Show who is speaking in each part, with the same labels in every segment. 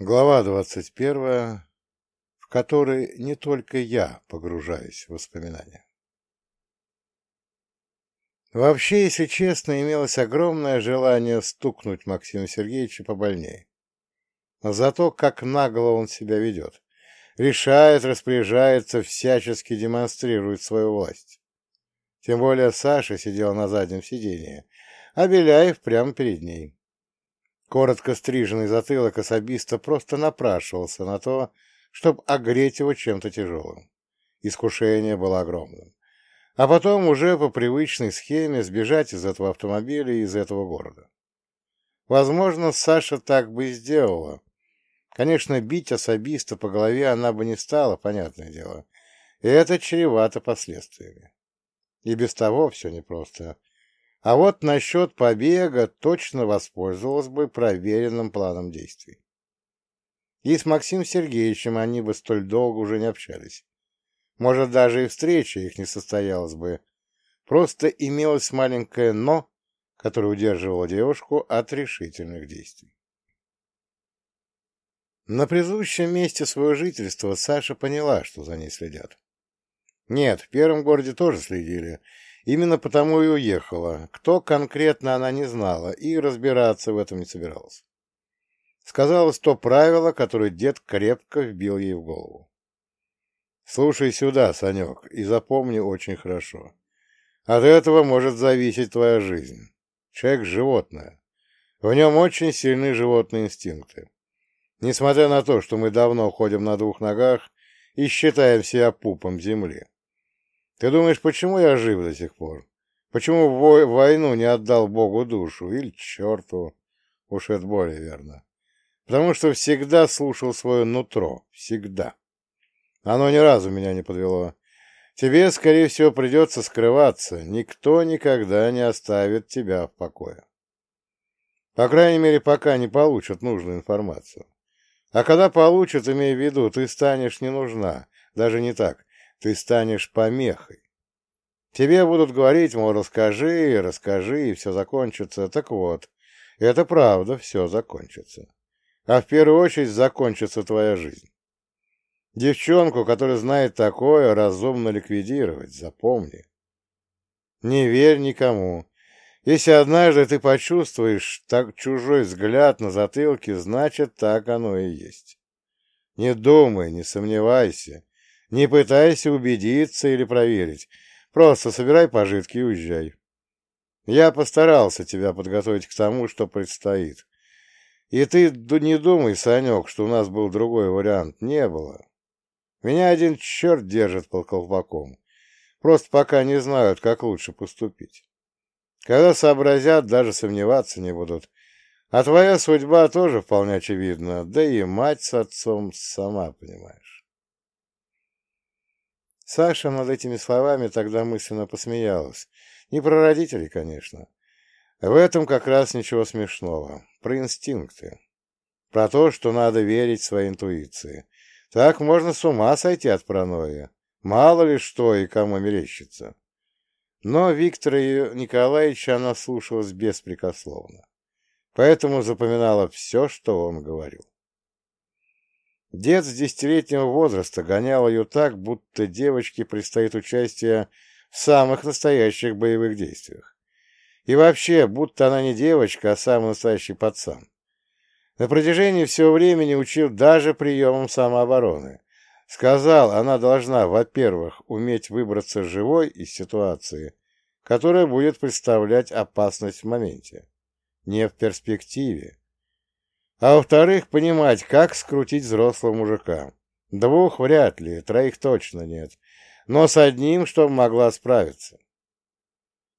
Speaker 1: Глава двадцать первая, в которой не только я погружаюсь в воспоминания. Вообще, если честно, имелось огромное желание стукнуть Максима Сергеевича побольнее. За то, как нагло он себя ведет. Решает, распоряжается, всячески демонстрирует свою власть. Тем более Саша сидел на заднем сиденье, а Беляев прямо перед ней. Коротко стриженный затылок особиста просто напрашивался на то, чтобы огреть его чем-то тяжелым. Искушение было огромным. А потом уже по привычной схеме сбежать из этого автомобиля и из этого города. Возможно, Саша так бы и сделала. Конечно, бить особиста по голове она бы не стала, понятное дело. И это чревато последствиями. И без того все непросто. А вот насчет побега точно воспользовалась бы проверенным планом действий. И с Максимом Сергеевичем они бы столь долго уже не общались. Может, даже и встреча их не состоялась бы. Просто имелось маленькое «но», которое удерживало девушку от решительных действий. На предыдущем месте своего жительства Саша поняла, что за ней следят. Нет, в первом городе тоже следили, Именно потому и уехала. Кто конкретно она не знала и разбираться в этом не собиралась. Сказалось то правило, которое дед крепко вбил ей в голову. Слушай сюда, Санек, и запомни очень хорошо. От этого может зависеть твоя жизнь. Человек — животное. В нем очень сильны животные инстинкты. Несмотря на то, что мы давно ходим на двух ногах и считаем себя пупом земли. Ты думаешь, почему я жив до сих пор? Почему войну не отдал Богу душу? Или черту? Уж это более верно. Потому что всегда слушал свое нутро. Всегда. Оно ни разу меня не подвело. Тебе, скорее всего, придется скрываться. Никто никогда не оставит тебя в покое. По крайней мере, пока не получат нужную информацию. А когда получат, имей в виду, ты станешь не нужна. Даже не так ты станешь помехой. Тебе будут говорить, мол, расскажи, расскажи, и все закончится. Так вот, это правда, все закончится. А в первую очередь закончится твоя жизнь. Девчонку, которая знает такое, разумно ликвидировать, запомни. Не верь никому. Если однажды ты почувствуешь так чужой взгляд на затылке, значит, так оно и есть. Не думай, не сомневайся, не пытайся убедиться или проверить. Просто собирай пожитки и уезжай. Я постарался тебя подготовить к тому, что предстоит. И ты не думай, Санек, что у нас был другой вариант. Не было. Меня один черт держит под колпаком. Просто пока не знают, как лучше поступить. Когда сообразят, даже сомневаться не будут. А твоя судьба тоже вполне очевидна, да и мать с отцом сама понимаешь. Саша над этими словами тогда мысленно посмеялась. Не про родителей, конечно. В этом как раз ничего смешного. Про инстинкты. Про то, что надо верить своей интуиции. Так можно с ума сойти от паранойи. Мало ли что и кому мерещится. Но Виктора Николаевича она слушалась беспрекословно. Поэтому запоминала все, что он говорил. Дед с десятилетнего возраста гонял ее так, будто девочке предстоит участие в самых настоящих боевых действиях. И вообще, будто она не девочка, а самый настоящий пацан. На протяжении всего времени учил даже приемам самообороны. Сказал, она должна, во-первых, уметь выбраться живой из ситуации, которая будет представлять опасность в моменте, не в перспективе, а во-вторых, понимать, как скрутить взрослого мужика. Двух вряд ли, троих точно нет. Но с одним, чтобы могла справиться.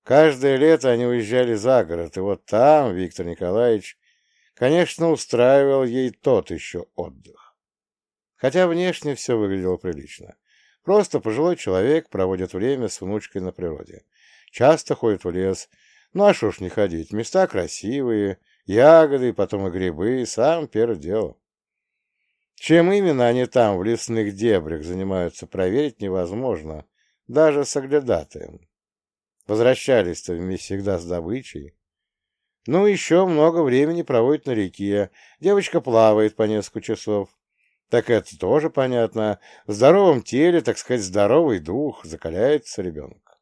Speaker 1: Каждое лето они уезжали за город, и вот там Виктор Николаевич, конечно, устраивал ей тот еще отдых. Хотя внешне все выглядело прилично. Просто пожилой человек проводит время с внучкой на природе. Часто ходит в лес. Ну а что ж не ходить, места красивые, Ягоды, потом и грибы, сам первое дело. Чем именно они там, в лесных дебрях, занимаются, проверить невозможно, даже с оглядатаем. Возвращались-то всегда с добычей. Ну, еще много времени проводит на реке. Девочка плавает по несколько часов. Так это тоже понятно. В здоровом теле, так сказать, здоровый дух, закаляется ребенок.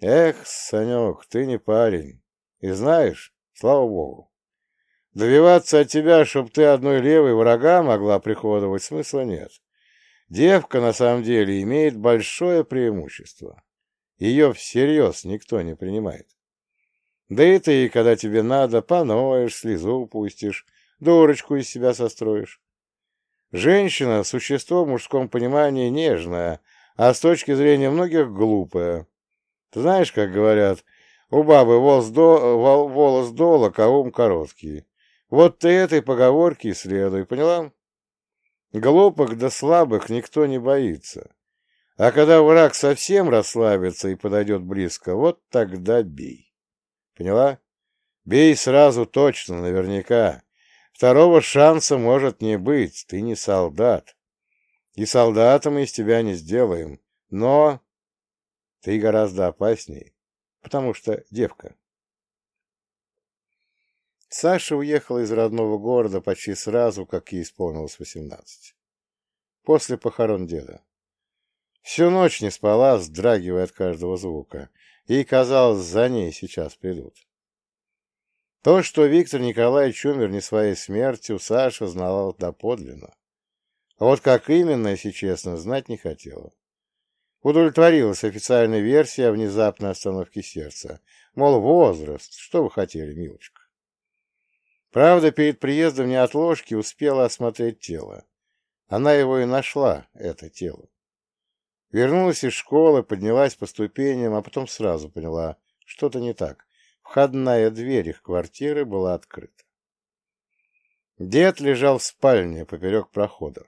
Speaker 1: Эх, Санек, ты не парень. И знаешь, слава богу, добиваться от тебя, чтоб ты одной левой врага могла приходовать, смысла нет. Девка, на самом деле, имеет большое преимущество. Ее всерьез никто не принимает. Да и ты, когда тебе надо, поноешь, слезу пустишь, дурочку из себя состроишь. Женщина – существо в мужском понимании нежное, а с точки зрения многих глупое. Ты знаешь, как говорят, у бабы волос, до, волос долог, а ум короткий. Вот ты этой поговорки и следуй, поняла? Глупых да слабых никто не боится. А когда враг совсем расслабится и подойдет близко, вот тогда бей. Поняла? Бей сразу точно, наверняка. Второго шанса может не быть, ты не солдат. И солдата мы из тебя не сделаем, но ты гораздо опасней, потому что девка. Саша уехала из родного города почти сразу, как ей исполнилось восемнадцать. После похорон деда. Всю ночь не спала, вздрагивая от каждого звука. Ей казалось, за ней сейчас придут. То, что Виктор Николаевич умер не своей смертью, Саша знала доподлинно. А вот как именно, если честно, знать не хотела. Удовлетворилась официальная версия о внезапной остановке сердца. Мол, возраст, что вы хотели, милочка? Правда, перед приездом неотложки успела осмотреть тело. Она его и нашла, это тело. Вернулась из школы, поднялась по ступеням, а потом сразу поняла, что-то не так. Входная дверь их квартиры была открыта. Дед лежал в спальне поперек прохода.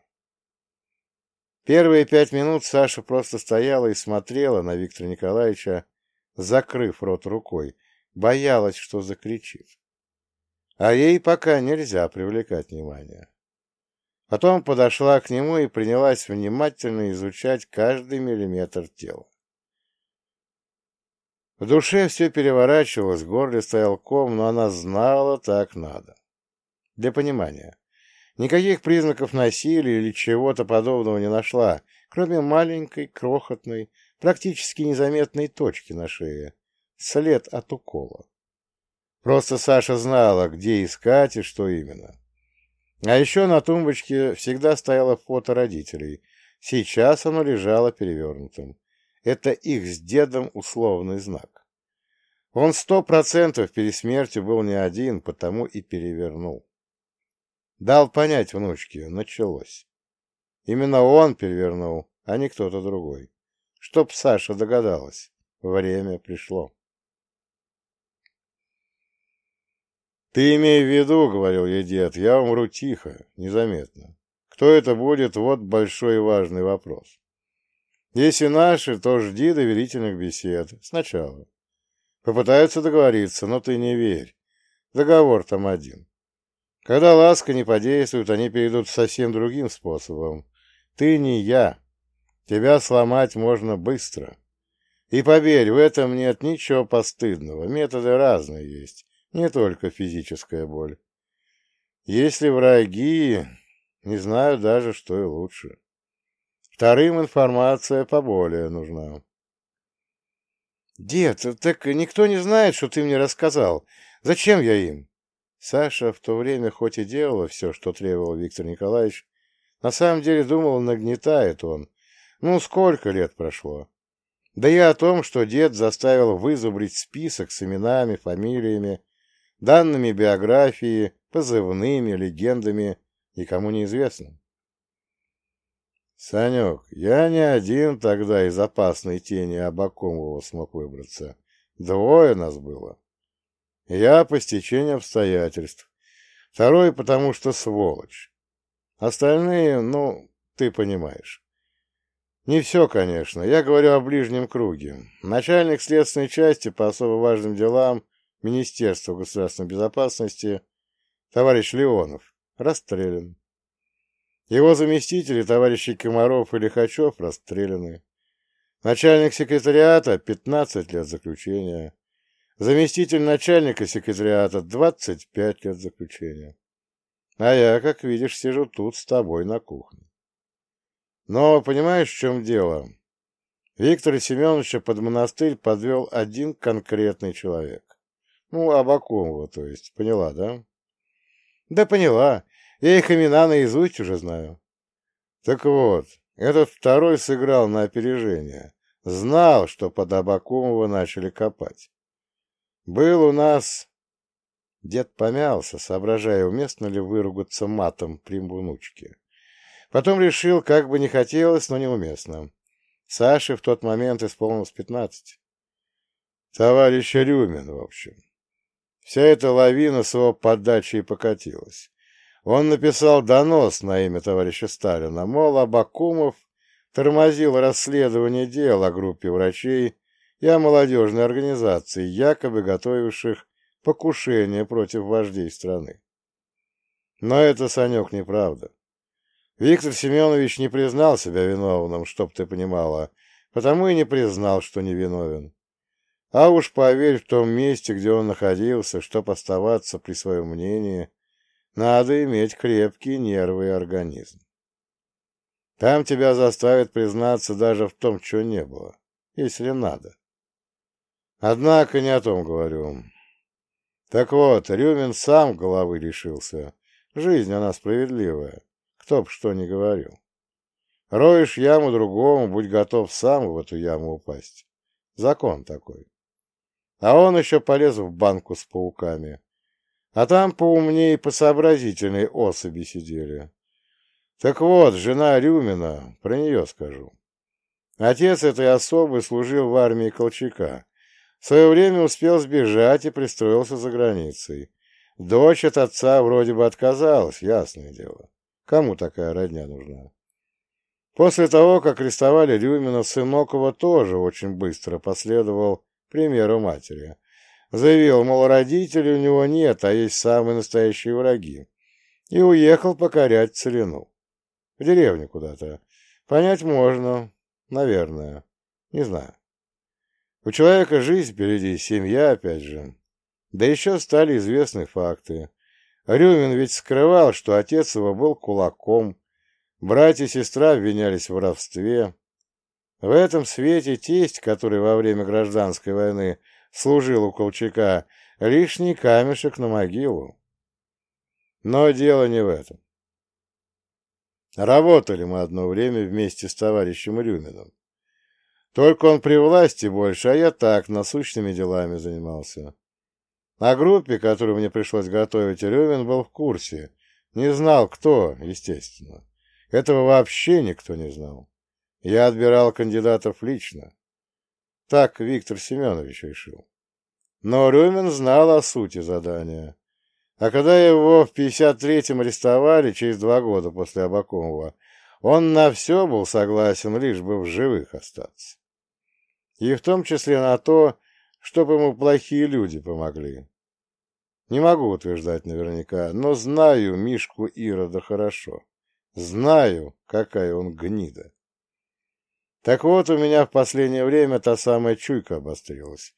Speaker 1: Первые пять минут Саша просто стояла и смотрела на Виктора Николаевича, закрыв рот рукой, боялась, что закричит. А ей пока нельзя привлекать внимание. Потом подошла к нему и принялась внимательно изучать каждый миллиметр тела. В душе все переворачивалось, в горле стоял ком, но она знала, так надо. Для понимания. Никаких признаков насилия или чего-то подобного не нашла, кроме маленькой, крохотной, практически незаметной точки на шее. След от укола. Просто Саша знала, где искать и что именно. А еще на тумбочке всегда стояло фото родителей. Сейчас оно лежало перевернутым. Это их с дедом условный знак. Он сто процентов перед смертью был не один, потому и перевернул. Дал понять внучке, началось. Именно он перевернул, а не кто-то другой. Чтоб Саша догадалась, время пришло. «Ты имей в виду, — говорил ей дед, — я умру тихо, незаметно. Кто это будет, вот большой и важный вопрос. Если наши, то жди доверительных бесед. Сначала. Попытаются договориться, но ты не верь. Договор там один. Когда ласка не подействует, они перейдут совсем другим способом. Ты не я. Тебя сломать можно быстро. И поверь, в этом нет ничего постыдного. Методы разные есть не только физическая боль. Если враги, не знаю даже, что и лучше. Вторым информация поболее нужна. «Дед, так никто не знает, что ты мне рассказал. Зачем я им?» Саша в то время хоть и делала все, что требовал Виктор Николаевич, на самом деле думал, нагнетает он. Ну, сколько лет прошло? Да и о том, что дед заставил вызубрить список с именами, фамилиями данными биографии, позывными, легендами, никому не известно. Санек, я не один тогда из опасной тени Абакумова смог выбраться. Двое нас было. Я по стечению обстоятельств. Второй, потому что сволочь. Остальные, ну, ты понимаешь. Не все, конечно. Я говорю о ближнем круге. Начальник следственной части по особо важным делам Министерства государственной безопасности товарищ Леонов расстрелян. Его заместители, товарищи Комаров и Лихачев, расстреляны. Начальник секретариата — 15 лет заключения. Заместитель начальника секретариата — 25 лет заключения. А я, как видишь, сижу тут с тобой на кухне. Но понимаешь, в чем дело? Виктора Семеновича под монастырь подвел один конкретный человек. Ну, Абакумова, то есть. Поняла, да? Да поняла. Я их имена наизусть уже знаю. Так вот, этот второй сыграл на опережение. Знал, что под Абакумова начали копать. Был у нас... Дед помялся, соображая, уместно ли выругаться матом при внучке. Потом решил, как бы не хотелось, но неуместно. Саше в тот момент исполнилось пятнадцать. Товарищ Рюмин, в общем. Вся эта лавина с его подачей покатилась. Он написал донос на имя товарища Сталина, мол, Абакумов тормозил расследование дел о группе врачей и о молодежной организации, якобы готовивших покушение против вождей страны. Но это, Санек, неправда. Виктор Семенович не признал себя виновным, чтоб ты понимала, потому и не признал, что невиновен. А уж поверь, в том месте, где он находился, чтоб оставаться при своем мнении, надо иметь крепкие нервы и организм. Там тебя заставят признаться даже в том, чего не было, если надо. Однако не о том говорю. Так вот, Рюмин сам головы лишился. Жизнь, она справедливая, кто б что ни говорил. Роешь яму другому, будь готов сам в эту яму упасть. Закон такой. А он еще полез в банку с пауками. А там поумнее и посообразительнее особи сидели. Так вот, жена Рюмина, про нее скажу. Отец этой особы служил в армии Колчака. В свое время успел сбежать и пристроился за границей. Дочь от отца вроде бы отказалась, ясное дело. Кому такая родня нужна? После того, как арестовали Рюмина, его тоже очень быстро последовал примеру матери. Заявил, мол, родителей у него нет, а есть самые настоящие враги. И уехал покорять целину. В деревню куда-то. Понять можно. Наверное. Не знаю. У человека жизнь впереди, семья, опять же. Да еще стали известны факты. Рюмин ведь скрывал, что отец его был кулаком. Братья и сестра обвинялись в воровстве. В этом свете тесть, который во время гражданской войны служил у Колчака, лишний камешек на могилу. Но дело не в этом. Работали мы одно время вместе с товарищем Рюминым. Только он при власти больше, а я так, насущными делами занимался. О группе, которую мне пришлось готовить, Рюмин был в курсе. Не знал, кто, естественно. Этого вообще никто не знал. Я отбирал кандидатов лично. Так Виктор Семенович решил. Но Рюмин знал о сути задания. А когда его в 53-м арестовали через два года после Абакумова, он на все был согласен, лишь бы в живых остаться. И в том числе на то, чтобы ему плохие люди помогли. Не могу утверждать наверняка, но знаю Мишку Ирода хорошо. Знаю, какая он гнида. Так вот, у меня в последнее время та самая чуйка обострилась.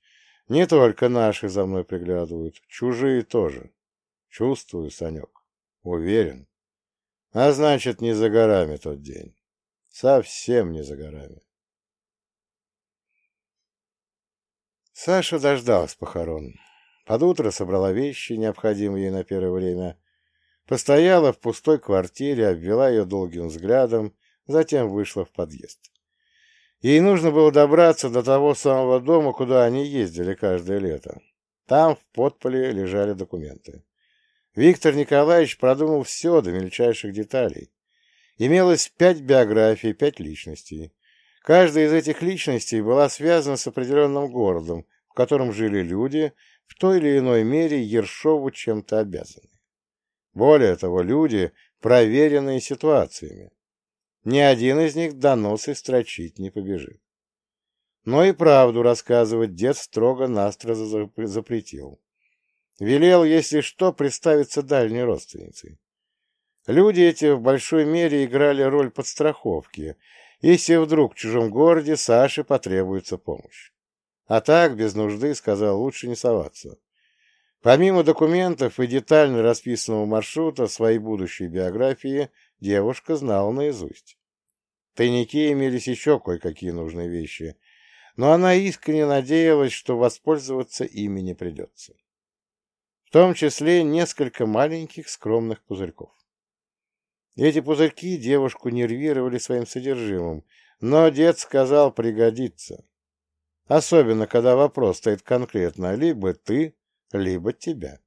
Speaker 1: Не только наши за мной приглядывают, чужие тоже. Чувствую, Санек. Уверен. А значит, не за горами тот день. Совсем не за горами. Саша дождалась похорон. Под утро собрала вещи, необходимые ей на первое время, постояла в пустой квартире, обвела ее долгим взглядом, затем вышла в подъезд. Ей нужно было добраться до того самого дома, куда они ездили каждое лето. Там в подполе лежали документы. Виктор Николаевич продумал все до мельчайших деталей. Имелось пять биографий, пять личностей. Каждая из этих личностей была связана с определенным городом, в котором жили люди, в той или иной мере Ершову чем-то обязаны. Более того, люди, проверенные ситуациями. Ни один из них доносы строчить не побежит. Но и правду рассказывать дед строго-настро запретил. Велел, если что, представиться дальней родственницей. Люди эти в большой мере играли роль подстраховки, если вдруг в чужом городе Саше потребуется помощь. А так, без нужды, сказал, лучше не соваться. Помимо документов и детально расписанного маршрута своей будущей биографии, девушка знала наизусть. В тайнике имелись еще кое-какие нужные вещи, но она искренне надеялась, что воспользоваться ими не придется. В том числе несколько маленьких скромных пузырьков. Эти пузырьки девушку нервировали своим содержимым, но дед сказал пригодится. Особенно, когда вопрос стоит конкретно либо ты, либо тебя.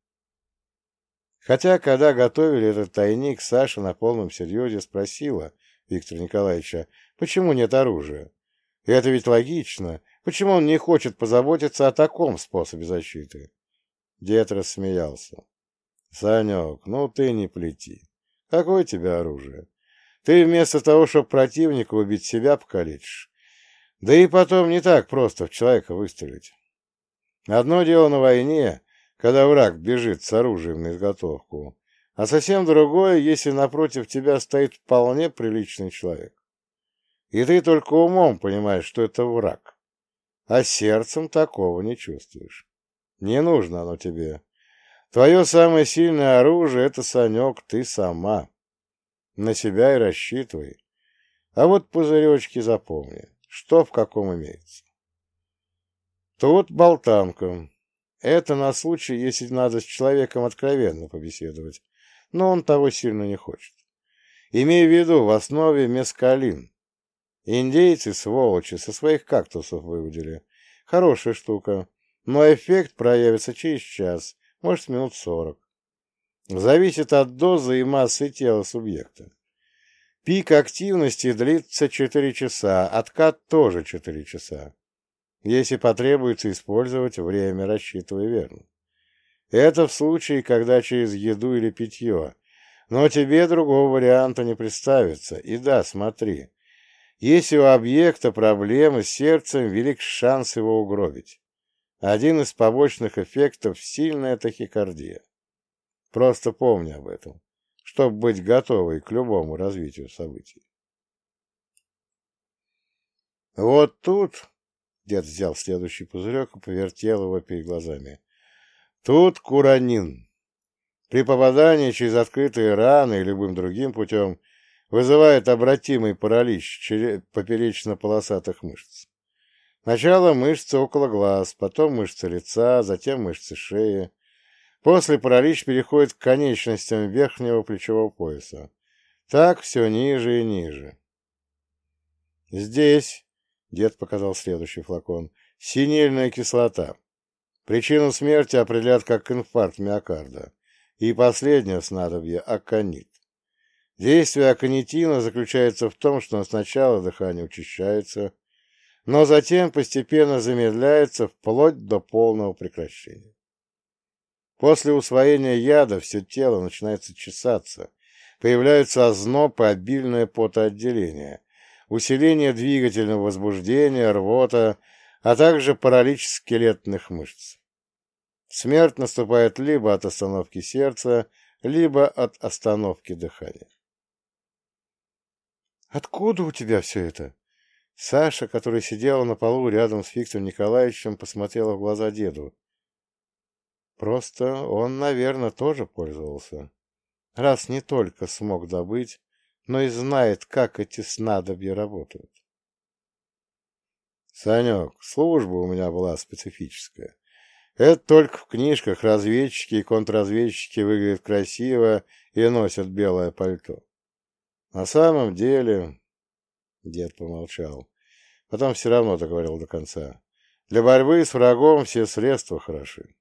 Speaker 1: Хотя, когда готовили этот тайник, Саша на полном серьезе спросила Виктора Николаевича, почему нет оружия. Это ведь логично. Почему он не хочет позаботиться о таком способе защиты? Дед рассмеялся. Санек, ну ты не плети. Какое тебе оружие? Ты вместо того, чтобы противника убить, себя покалечишь. Да и потом не так просто в человека выстрелить. Одно дело на войне, когда враг бежит с оружием на изготовку, а совсем другое, если напротив тебя стоит вполне приличный человек. И ты только умом понимаешь, что это враг, а сердцем такого не чувствуешь. Не нужно оно тебе. Твое самое сильное оружие — это, Санек, ты сама. На себя и рассчитывай. А вот пузыречки запомни, что в каком имеется. Тут болтанка. Это на случай, если надо с человеком откровенно побеседовать, но он того сильно не хочет. Имей в виду, в основе мескалин. Индейцы, сволочи, со своих кактусов выудили. Хорошая штука, но эффект проявится через час, может, минут сорок. Зависит от дозы и массы тела субъекта. Пик активности длится 4 часа, откат тоже 4 часа если потребуется использовать время, рассчитывая верно. Это в случае, когда через еду или питье. Но тебе другого варианта не представится. И да, смотри. Если у объекта проблемы с сердцем, велик шанс его угробить. Один из побочных эффектов – сильная тахикардия. Просто помни об этом, чтобы быть готовой к любому развитию событий. Вот тут Дед взял следующий пузырек и повертел его перед глазами. Тут куранин. При попадании через открытые раны и любым другим путем вызывает обратимый паралич поперечно-полосатых мышц. Сначала мышцы около глаз, потом мышцы лица, затем мышцы шеи. После паралич переходит к конечностям верхнего плечевого пояса. Так все ниже и ниже. Здесь Дед показал следующий флакон. Синильная кислота. Причину смерти определят как инфаркт миокарда. И последнее снадобье – аконит. Действие аконитина заключается в том, что сначала дыхание учащается, но затем постепенно замедляется вплоть до полного прекращения. После усвоения яда все тело начинает чесаться, появляются озноб и обильное потоотделение, усиление двигательного возбуждения, рвота, а также паралич скелетных мышц. Смерть наступает либо от остановки сердца, либо от остановки дыхания. «Откуда у тебя все это?» Саша, которая сидела на полу рядом с Виктором Николаевичем, посмотрела в глаза деду. Просто он, наверное, тоже пользовался, раз не только смог добыть, но и знает, как эти снадобья работают. Санек, служба у меня была специфическая. Это только в книжках разведчики и контрразведчики выглядят красиво и носят белое пальто. На самом деле... Дед помолчал. Потом все равно договорил до конца. Для борьбы с врагом все средства хороши.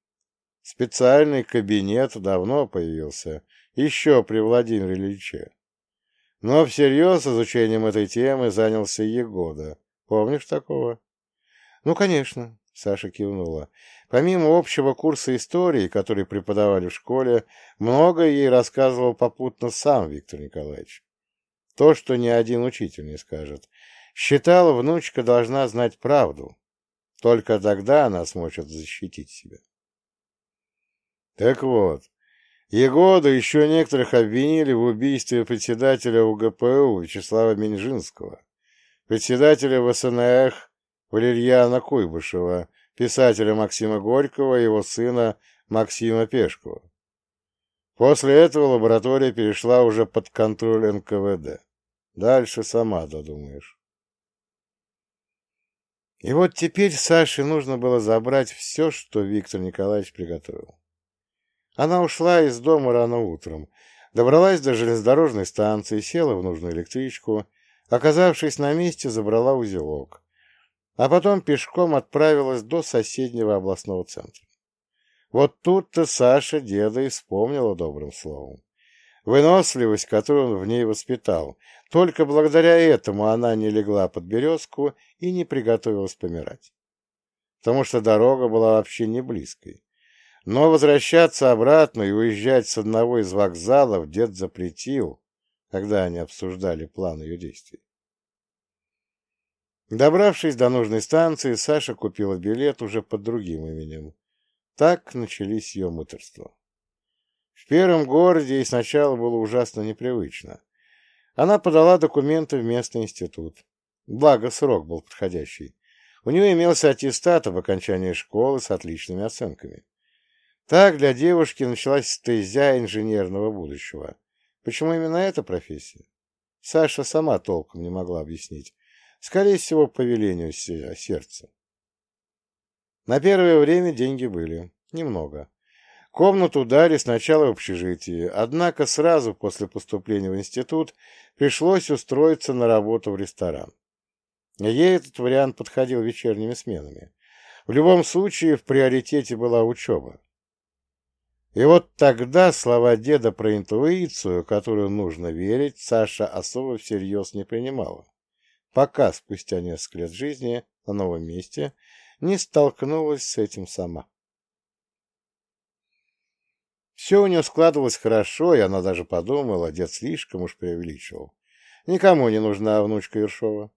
Speaker 1: Специальный кабинет давно появился, еще при Владимире Ильиче. Но всерьез изучением этой темы занялся Егода. Помнишь такого? Ну, конечно, Саша кивнула. Помимо общего курса истории, который преподавали в школе, многое ей рассказывал попутно сам Виктор Николаевич. То, что ни один учитель не скажет. Считала, внучка должна знать правду. Только тогда она сможет защитить себя. Так вот, Егода еще некоторых обвинили в убийстве председателя УГПУ Вячеслава Минжинского, председателя ВСНХ Валерьяна Куйбышева, писателя Максима Горького и его сына Максима Пешкова. После этого лаборатория перешла уже под контроль НКВД. Дальше сама додумаешь. И вот теперь Саше нужно было забрать все, что Виктор Николаевич приготовил. Она ушла из дома рано утром, добралась до железнодорожной станции, села в нужную электричку, оказавшись на месте, забрала узелок, а потом пешком отправилась до соседнего областного центра. Вот тут-то Саша деда и вспомнила добрым словом. Выносливость, которую он в ней воспитал, только благодаря этому она не легла под березку и не приготовилась помирать. Потому что дорога была вообще не близкой. Но возвращаться обратно и уезжать с одного из вокзалов дед запретил, когда они обсуждали план ее действий. Добравшись до нужной станции, Саша купила билет уже под другим именем. Так начались ее муторства. В первом городе ей сначала было ужасно непривычно. Она подала документы в местный институт. Благо, срок был подходящий. У нее имелся аттестат об окончании школы с отличными оценками. Так для девушки началась стезя инженерного будущего. Почему именно эта профессия? Саша сама толком не могла объяснить. Скорее всего, по велению сердца. На первое время деньги были. Немного. Комнату дали сначала в общежитии, однако сразу после поступления в институт пришлось устроиться на работу в ресторан. Ей этот вариант подходил вечерними сменами. В любом случае, в приоритете была учеба. И вот тогда слова деда про интуицию, которую нужно верить, Саша особо всерьез не принимала, пока спустя несколько лет жизни на новом месте не столкнулась с этим сама. Все у нее складывалось хорошо, и она даже подумала, дед слишком уж преувеличивал. Никому не нужна внучка Ершова.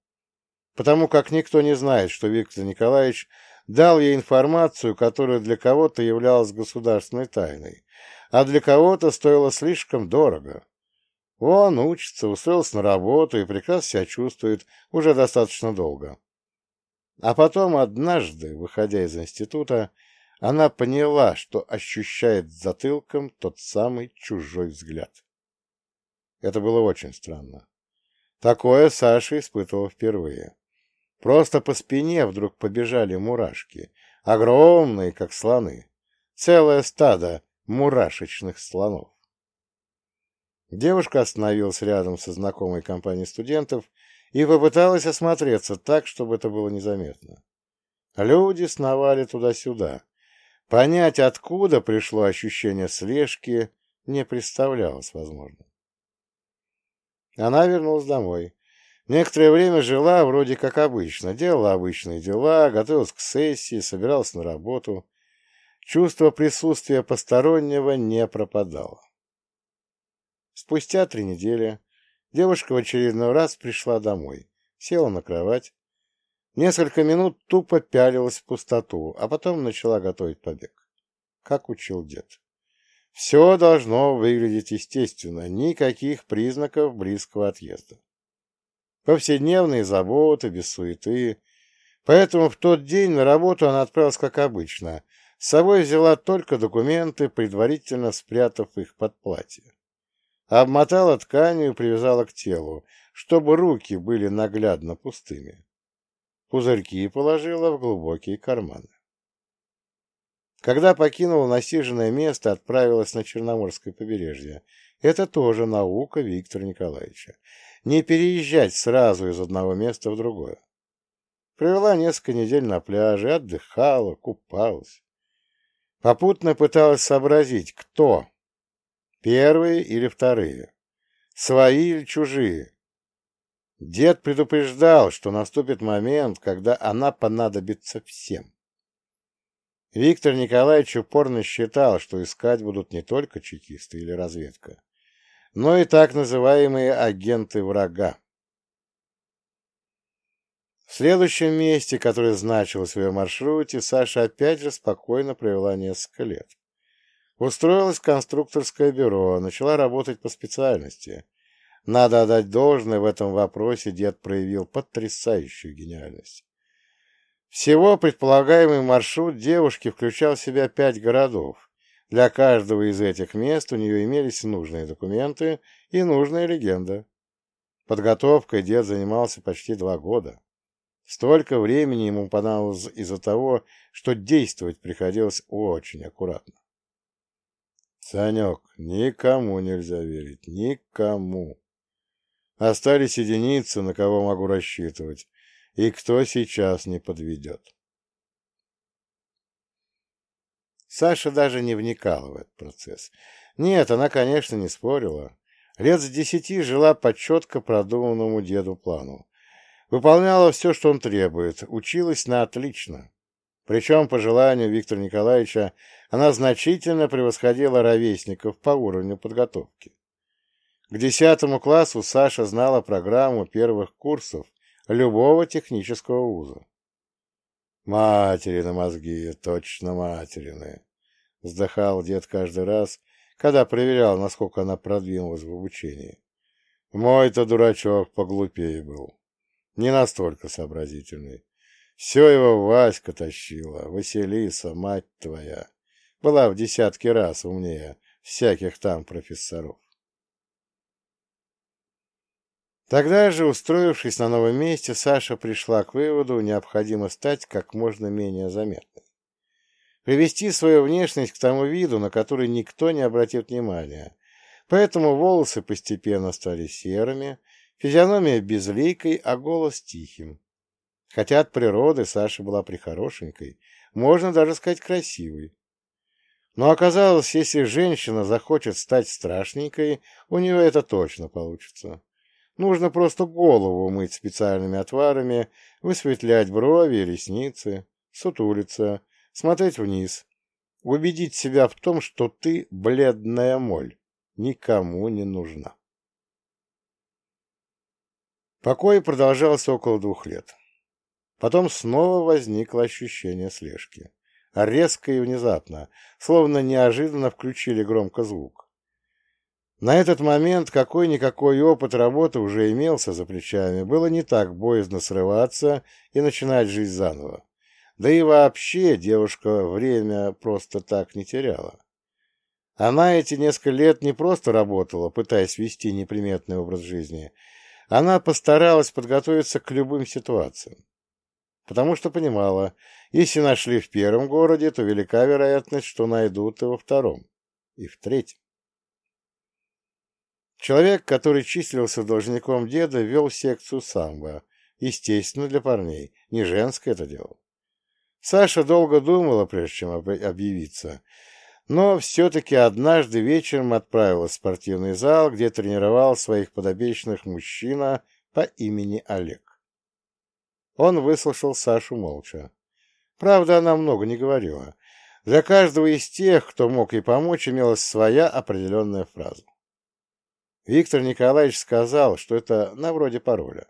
Speaker 1: Потому как никто не знает, что Виктор Николаевич дал ей информацию, которая для кого-то являлась государственной тайной, а для кого-то стоила слишком дорого. Он учится, устроился на работу и прекрасно себя чувствует уже достаточно долго. А потом однажды, выходя из института, она поняла, что ощущает затылком тот самый чужой взгляд. Это было очень странно. Такое Саша испытывал впервые. Просто по спине вдруг побежали мурашки, огромные, как слоны. Целое стадо мурашечных слонов. Девушка остановилась рядом со знакомой компанией студентов и попыталась осмотреться так, чтобы это было незаметно. Люди сновали туда-сюда. Понять, откуда пришло ощущение слежки, не представлялось возможным. Она вернулась домой. Некоторое время жила вроде как обычно, делала обычные дела, готовилась к сессии, собиралась на работу. Чувство присутствия постороннего не пропадало. Спустя три недели девушка в очередной раз пришла домой, села на кровать, несколько минут тупо пялилась в пустоту, а потом начала готовить побег, как учил дед. Все должно выглядеть естественно, никаких признаков близкого отъезда. Повседневные заботы, без суеты. Поэтому в тот день на работу она отправилась как обычно. С собой взяла только документы, предварительно спрятав их под платье. Обмотала тканью и привязала к телу, чтобы руки были наглядно пустыми. Пузырьки положила в глубокие карманы. Когда покинула насиженное место, отправилась на Черноморское побережье. Это тоже наука Виктора Николаевича не переезжать сразу из одного места в другое. Провела несколько недель на пляже, отдыхала, купалась. Попутно пыталась сообразить, кто. Первые или вторые. Свои или чужие. Дед предупреждал, что наступит момент, когда она понадобится всем. Виктор Николаевич упорно считал, что искать будут не только чекисты или разведка, но и так называемые агенты врага. В следующем месте, которое значилось в ее маршруте, Саша опять же спокойно провела несколько лет. Устроилась в конструкторское бюро, начала работать по специальности. Надо отдать должное, в этом вопросе дед проявил потрясающую гениальность. Всего предполагаемый маршрут девушки включал в себя пять городов. Для каждого из этих мест у нее имелись нужные документы и нужная легенда. Подготовкой дед занимался почти два года. Столько времени ему понадобилось из-за того, что действовать приходилось очень аккуратно. Санек, никому нельзя верить, никому. Остались единицы, на кого могу рассчитывать, и кто сейчас не подведет. Саша даже не вникала в этот процесс. Нет, она, конечно, не спорила. Лет с десяти жила по четко продуманному деду плану. Выполняла все, что он требует, училась на отлично. Причем, по желанию Виктора Николаевича, она значительно превосходила ровесников по уровню подготовки. К десятому классу Саша знала программу первых курсов любого технического вуза. «Материны мозги, точно материны!» — вздыхал дед каждый раз, когда проверял, насколько она продвинулась в обучении. «Мой-то дурачок поглупее был, не настолько сообразительный. Все его Васька тащила, Василиса, мать твоя, была в десятки раз умнее всяких там профессоров. Тогда же, устроившись на новом месте, Саша пришла к выводу, необходимо стать как можно менее заметной. Привести свою внешность к тому виду, на который никто не обратит внимания. Поэтому волосы постепенно стали серыми, физиономия безликой, а голос тихим. Хотя от природы Саша была прихорошенькой, можно даже сказать красивой. Но оказалось, если женщина захочет стать страшненькой, у нее это точно получится. Нужно просто голову мыть специальными отварами, высветлять брови ресницы, сутулиться, смотреть вниз, убедить себя в том, что ты бледная моль, никому не нужна. Покой продолжался около двух лет. Потом снова возникло ощущение слежки. Резко и внезапно, словно неожиданно включили громко звук. На этот момент какой-никакой опыт работы уже имелся за плечами, было не так боязно срываться и начинать жизнь заново. Да и вообще девушка время просто так не теряла. Она эти несколько лет не просто работала, пытаясь вести неприметный образ жизни, она постаралась подготовиться к любым ситуациям. Потому что понимала, если нашли в первом городе, то велика вероятность, что найдут и во втором, и в третьем. Человек, который числился должником деда, вел секцию самбо. Естественно, для парней. Не женское это дело. Саша долго думала, прежде чем объявиться. Но все-таки однажды вечером отправилась в спортивный зал, где тренировал своих подопечных мужчина по имени Олег. Он выслушал Сашу молча. Правда, она много не говорила. Для каждого из тех, кто мог ей помочь, имелась своя определенная фраза. Виктор Николаевич сказал, что это на вроде пароля.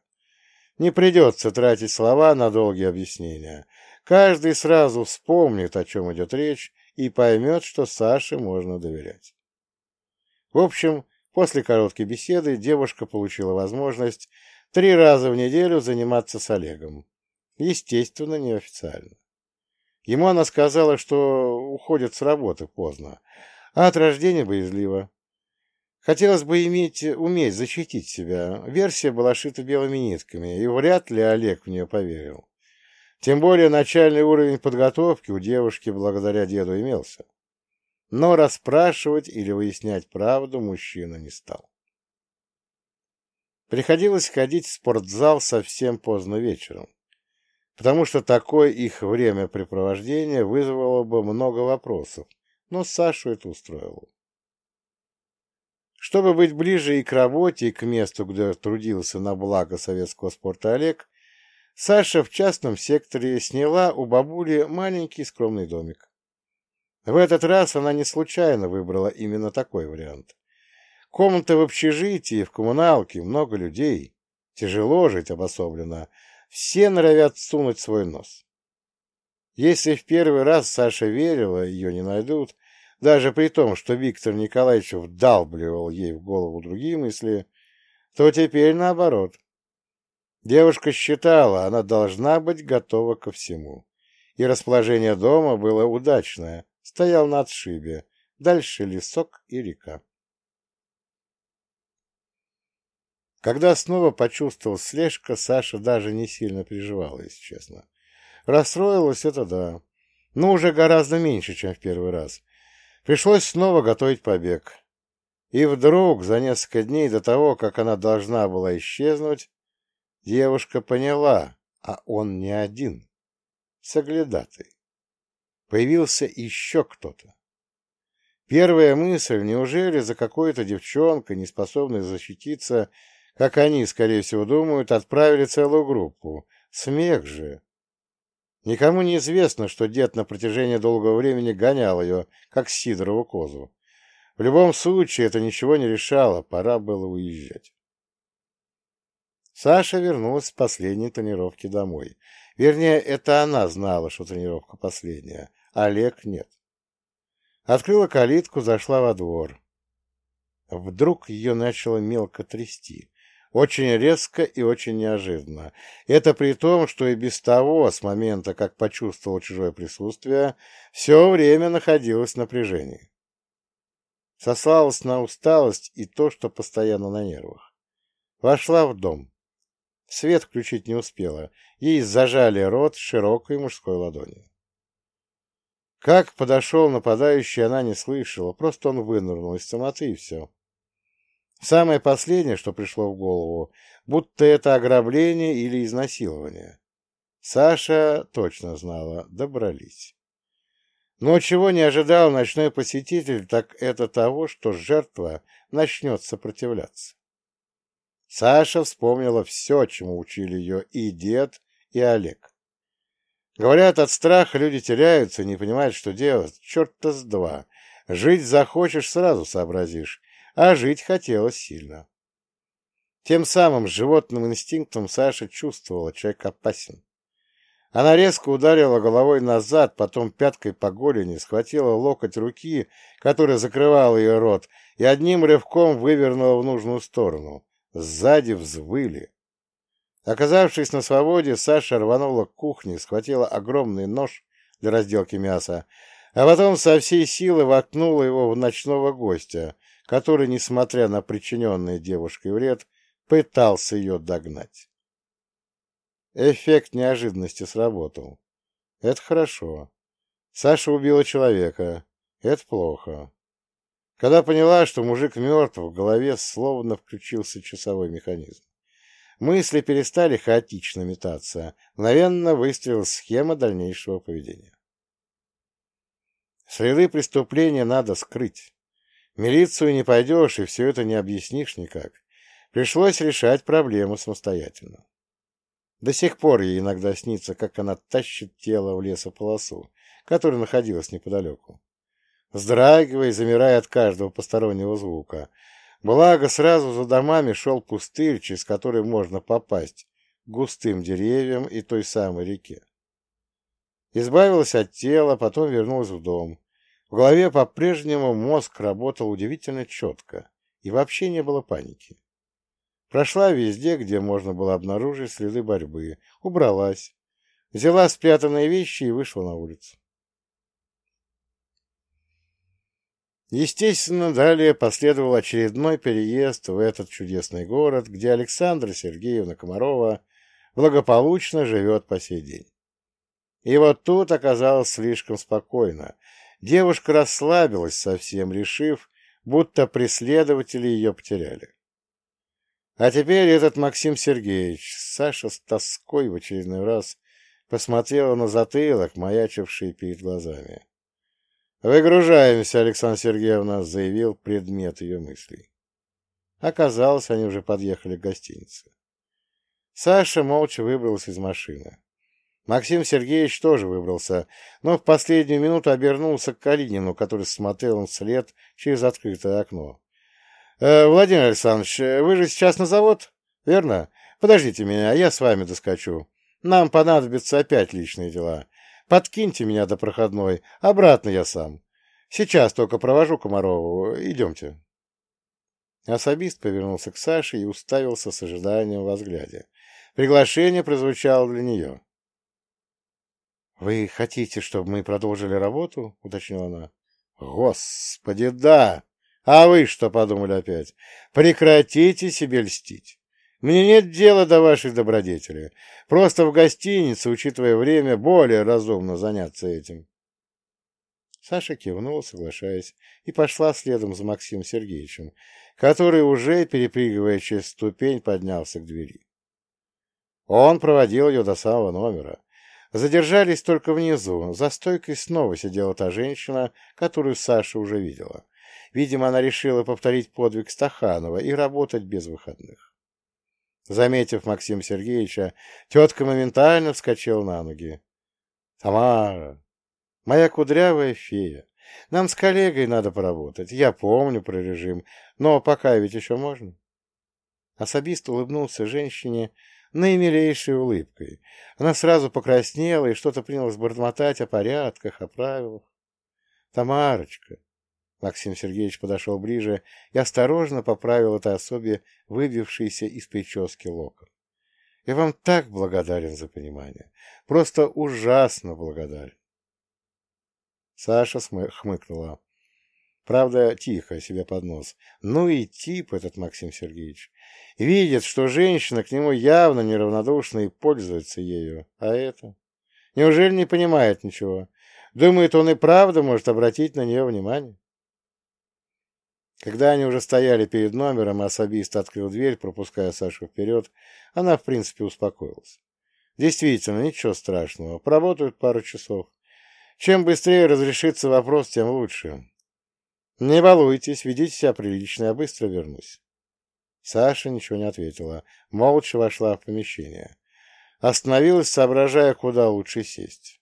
Speaker 1: Не придется тратить слова на долгие объяснения. Каждый сразу вспомнит, о чем идет речь, и поймет, что Саше можно доверять. В общем, после короткой беседы девушка получила возможность три раза в неделю заниматься с Олегом. Естественно, неофициально. Ему она сказала, что уходит с работы поздно, а от рождения боязливо. Хотелось бы иметь, уметь защитить себя. Версия была шита белыми нитками, и вряд ли Олег в нее поверил. Тем более начальный уровень подготовки у девушки благодаря деду имелся. Но расспрашивать или выяснять правду мужчина не стал. Приходилось ходить в спортзал совсем поздно вечером, потому что такое их времяпрепровождение вызвало бы много вопросов, но Сашу это устроило. Чтобы быть ближе и к работе, и к месту, где трудился на благо советского спорта Олег, Саша в частном секторе сняла у бабули маленький скромный домик. В этот раз она не случайно выбрала именно такой вариант. Комната в общежитии, в коммуналке, много людей. Тяжело жить обособленно. Все норовят сунуть свой нос. Если в первый раз Саша верила, ее не найдут, даже при том, что Виктор Николаевич вдалбливал ей в голову другие мысли, то теперь наоборот. Девушка считала, она должна быть готова ко всему. И расположение дома было удачное, стоял на отшибе, дальше лесок и река. Когда снова почувствовал слежка, Саша даже не сильно переживала, если честно. Расстроилась это да, но уже гораздо меньше, чем в первый раз. Пришлось снова готовить побег. И вдруг, за несколько дней до того, как она должна была исчезнуть, девушка поняла, а он не один, соглядатый. Появился еще кто-то. Первая мысль, неужели за какой-то девчонкой, не способной защититься, как они, скорее всего, думают, отправили целую группу? Смех же! Никому не известно, что дед на протяжении долгого времени гонял ее, как Сидорову козу. В любом случае, это ничего не решало, пора было уезжать. Саша вернулась с последней тренировки домой. Вернее, это она знала, что тренировка последняя, Олег нет. Открыла калитку, зашла во двор. Вдруг ее начало мелко трясти. Очень резко и очень неожиданно. Это при том, что и без того, с момента, как почувствовал чужое присутствие, все время находилось в напряжении. Сослалась на усталость и то, что постоянно на нервах. Вошла в дом. Свет включить не успела. Ей зажали рот широкой мужской ладонью. Как подошел нападающий, она не слышала, просто он вынырнул из темноты и все. Самое последнее, что пришло в голову, будто это ограбление или изнасилование. Саша точно знала, добрались. Но чего не ожидал ночной посетитель, так это того, что жертва начнет сопротивляться. Саша вспомнила все, чему учили ее и дед, и Олег. Говорят, от страха люди теряются, не понимают, что делать. Черт-то с два. Жить захочешь, сразу сообразишь а жить хотелось сильно. Тем самым животным инстинктом Саша чувствовала, человек опасен. Она резко ударила головой назад, потом пяткой по голени, схватила локоть руки, которая закрывала ее рот, и одним рывком вывернула в нужную сторону. Сзади взвыли. Оказавшись на свободе, Саша рванула к кухне, схватила огромный нож для разделки мяса, а потом со всей силы воткнула его в ночного гостя, который, несмотря на причиненный девушкой вред, пытался ее догнать. Эффект неожиданности сработал. Это хорошо. Саша убила человека. Это плохо. Когда поняла, что мужик мертв, в голове словно включился часовой механизм. Мысли перестали хаотично метаться. Мгновенно выстрелила схема дальнейшего поведения. Следы преступления надо скрыть милицию не пойдешь, и все это не объяснишь никак. Пришлось решать проблему самостоятельно. До сих пор ей иногда снится, как она тащит тело в лесополосу, которая находилась неподалеку. Вздрагивая замирая от каждого постороннего звука. Благо, сразу за домами шел пустырь, через который можно попасть к густым деревьям и той самой реке. Избавилась от тела, потом вернулась в дом. В голове по-прежнему мозг работал удивительно четко, и вообще не было паники. Прошла везде, где можно было обнаружить следы борьбы, убралась, взяла спрятанные вещи и вышла на улицу. Естественно, далее последовал очередной переезд в этот чудесный город, где Александра Сергеевна Комарова благополучно живет по сей день. И вот тут оказалось слишком спокойно, Девушка расслабилась совсем, решив, будто преследователи ее потеряли. А теперь этот Максим Сергеевич, Саша с тоской в очередной раз посмотрела на затылок, маячивший перед глазами. «Выгружаемся, Александра Сергеевна», — заявил предмет ее мыслей. Оказалось, они уже подъехали к гостинице. Саша молча выбралась из машины. Максим Сергеевич тоже выбрался, но в последнюю минуту обернулся к Калинину, который смотрел он вслед через открытое окно. «Э, «Владимир Александрович, вы же сейчас на завод, верно? Подождите меня, я с вами доскочу. Нам понадобятся опять личные дела. Подкиньте меня до проходной, обратно я сам. Сейчас только провожу Комарову. Идемте». Особист повернулся к Саше и уставился с ожиданием во взгляде. Приглашение прозвучало для нее. «Вы хотите, чтобы мы продолжили работу?» — уточнила она. «Господи, да! А вы что подумали опять? Прекратите себе льстить. Мне нет дела до вашей добродетели. Просто в гостинице, учитывая время, более разумно заняться этим». Саша кивнула, соглашаясь, и пошла следом за Максимом Сергеевичем, который уже, перепрыгивая через ступень, поднялся к двери. Он проводил ее до самого номера. Задержались только внизу. За стойкой снова сидела та женщина, которую Саша уже видела. Видимо, она решила повторить подвиг Стаханова и работать без выходных. Заметив Максима Сергеевича, тетка моментально вскочила на ноги. — Тамара, моя кудрявая фея, нам с коллегой надо поработать. Я помню про режим, но пока ведь еще можно. Особист улыбнулся женщине наимилейшей улыбкой. Она сразу покраснела и что-то принялась бормотать о порядках, о правилах. «Тамарочка!» Максим Сергеевич подошел ближе и осторожно поправил этой особе выбившийся из прически локон. «Я вам так благодарен за понимание. Просто ужасно благодарен». Саша хмыкнула. Правда, тихо себе под нос. Ну и тип этот Максим Сергеевич. Видит, что женщина к нему явно неравнодушна и пользуется ею. А это? Неужели не понимает ничего? Думает, он и правда может обратить на нее внимание? Когда они уже стояли перед номером, а особист открыл дверь, пропуская Сашу вперед, она, в принципе, успокоилась. Действительно, ничего страшного. Поработают пару часов. Чем быстрее разрешится вопрос, тем лучше. «Не балуйтесь, ведите себя прилично, я быстро вернусь». Саша ничего не ответила, молча вошла в помещение. Остановилась, соображая, куда лучше сесть.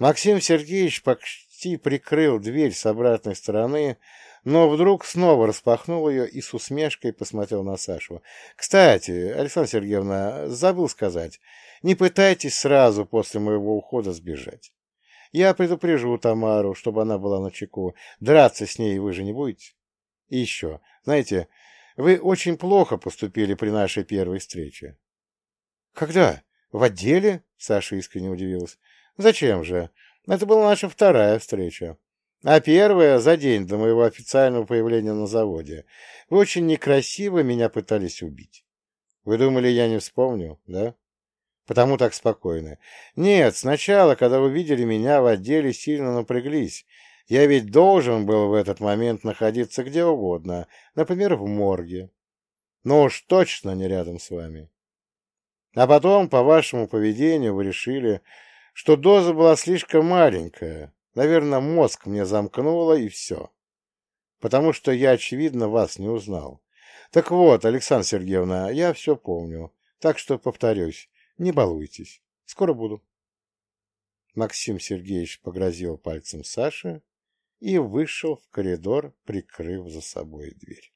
Speaker 1: Максим Сергеевич почти прикрыл дверь с обратной стороны, но вдруг снова распахнул ее и с усмешкой посмотрел на Сашу. «Кстати, Александра Сергеевна, забыл сказать, не пытайтесь сразу после моего ухода сбежать. Я предупрежу Тамару, чтобы она была на чеку. Драться с ней вы же не будете. И еще, знаете, вы очень плохо поступили при нашей первой встрече. Когда? В отделе? Саша искренне удивилась. Зачем же? Это была наша вторая встреча. А первая за день до моего официального появления на заводе. Вы очень некрасиво меня пытались убить. Вы думали, я не вспомню, да? Потому так спокойно. Нет, сначала, когда увидели меня в отделе, сильно напряглись. Я ведь должен был в этот момент находиться где угодно, например, в морге. Но уж точно не рядом с вами. А потом, по вашему поведению, вы решили, что доза была слишком маленькая. Наверное, мозг мне замкнуло, и все. Потому что я, очевидно, вас не узнал. Так вот, Александра Сергеевна, я все помню. Так что повторюсь. Не балуйтесь. Скоро буду. Максим Сергеевич погрозил пальцем Саше и вышел в коридор, прикрыв за собой дверь.